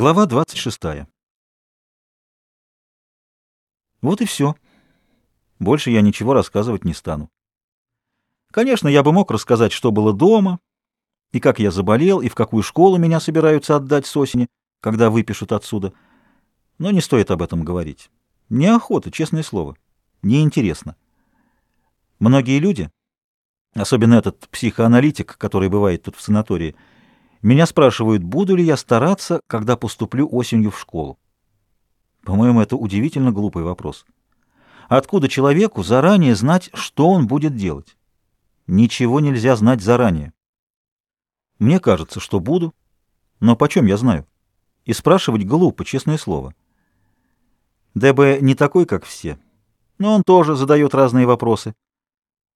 Глава 26. Вот и все. Больше я ничего рассказывать не стану. Конечно, я бы мог рассказать, что было дома, и как я заболел, и в какую школу меня собираются отдать с осени, когда выпишут отсюда. Но не стоит об этом говорить. Неохота, честное слово. Неинтересно. Многие люди, особенно этот психоаналитик, который бывает тут в санатории, меня спрашивают, буду ли я стараться, когда поступлю осенью в школу. По-моему, это удивительно глупый вопрос. Откуда человеку заранее знать, что он будет делать? Ничего нельзя знать заранее. Мне кажется, что буду, но почем я знаю? И спрашивать глупо, честное слово. ДБ не такой, как все, но он тоже задает разные вопросы.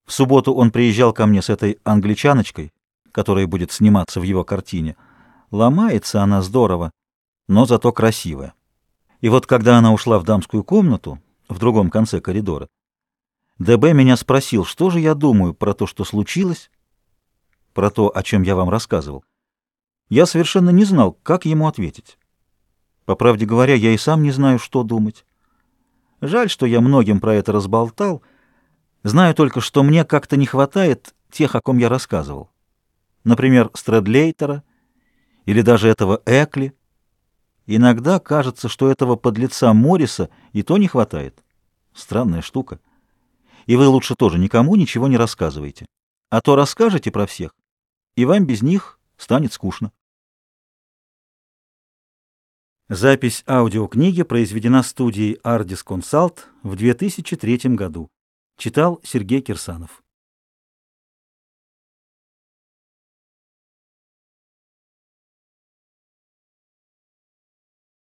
В субботу он приезжал ко мне с этой англичаночкой, которая будет сниматься в его картине. Ломается она здорово, но зато красивая. И вот когда она ушла в дамскую комнату, в другом конце коридора, ДБ меня спросил, что же я думаю про то, что случилось, про то, о чем я вам рассказывал. Я совершенно не знал, как ему ответить. По правде говоря, я и сам не знаю, что думать. Жаль, что я многим про это разболтал. Знаю только, что мне как-то не хватает тех, о ком я рассказывал например, Стрэдлейтера или даже этого Экли. Иногда кажется, что этого подлеца Морриса и то не хватает. Странная штука. И вы лучше тоже никому ничего не рассказывайте. А то расскажете про всех, и вам без них станет скучно. Запись аудиокниги произведена студией Ardis Consult в 2003 году. Читал Сергей Кирсанов.